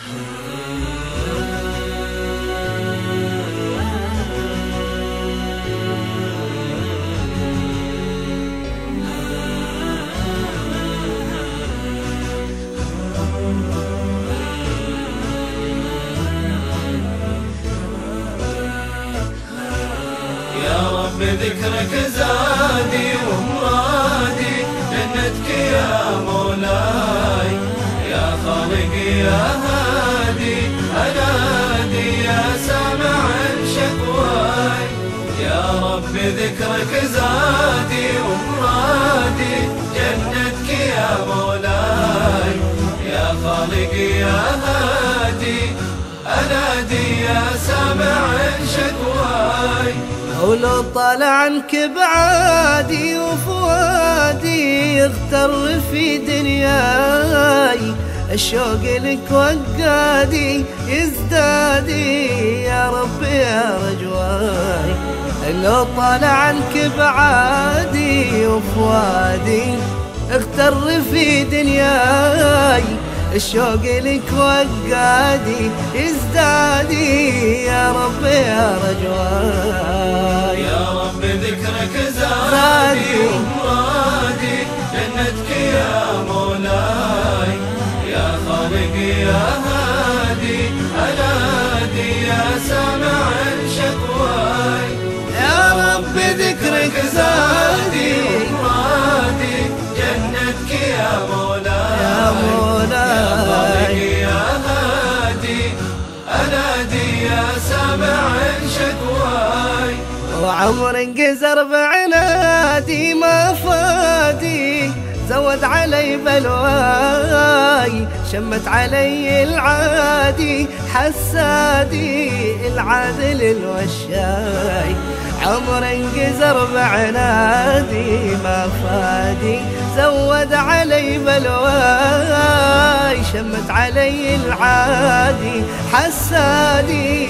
يا رب ذكرك زادي ومرادي جنتك يا مولاي يا خالقي يا هادي رب ذكرك زادي ومرادي. جنتك يا مولاي يا خالقي يا هادي. أنادي يا سامع شكواي. ولو طال عنك بعادي وفؤادي يغتر في دنياي. الشوق لك وقادي يزدادي يا رب يا رجواي لو طال عنك بعادي وفؤادي اغتر في دنياي. الشوق لك وقادي ازدادي. يا رب يا رجواي سامع شكواي. يا رب ذكرك زادي ومرادي جنتك يا مولاي. يا مولاي. يا هادي. أنادي يا سامع شكواي. وعمر انقزر بعنادي ما زود علي بلواي شمت علي العادي حسادي العادل الوشاي. عمر انقزر بعنادي ما فادي زود علي بلواي. شمت علي العادي حسادي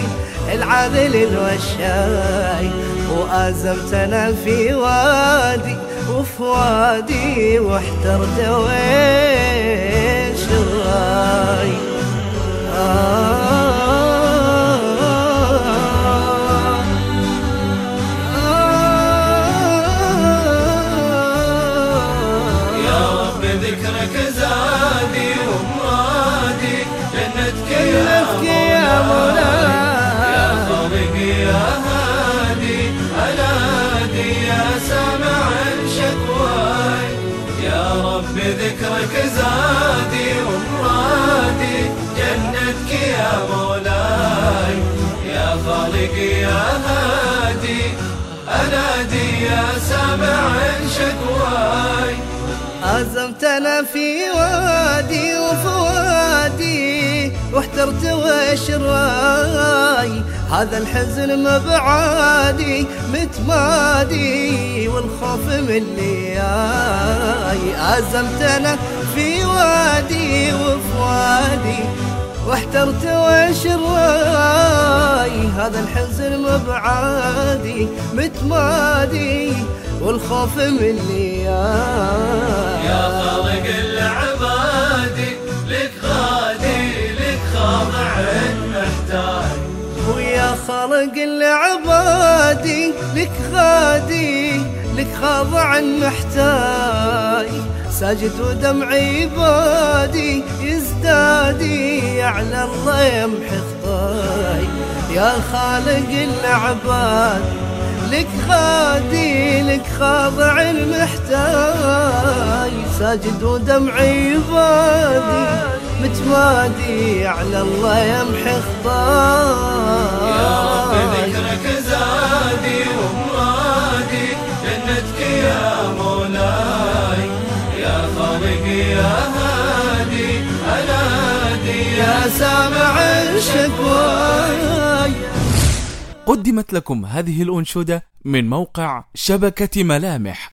العادل الوشاي. وآزمتنا في وادي وفوادي واحترت ويش الراي يا رب ذكرك زادي ومرادي جنتك يا جنتك يا مولاي. يا. خالقي يا هادي. ذكرك زادي ومرادي جنتك يا مولاي يا خالقي يا هادي. أنادي يا سامع شكواي. أزمتنا في وادي وفوادي واحترت وش الراي هذا الحزن مبعادي متمادي والخوف من اللي جاي أزمتنا في وادي وفوادي واحترت وش الراي هذا الحزن مبعادي متمادي والخوف من اللي يا خالق العبادي محتاج ويا خالق العبادي لك غادي لك خاضع محتاج ساجد ودمعي بادي يزدادي على الله يمحي خطاي يا خالق العباد لك غادي لك خاضع محتاج ساجد ودمعي بادي متمادي على الله يمحي يا رب خطاي ذكرك زادي ومرادي جنتك يا مولاي. يا خالقي يا هادي أنادي يا سامع الشكواي. قدمت لكم هذه الأنشودة من موقع شبكة ملامح.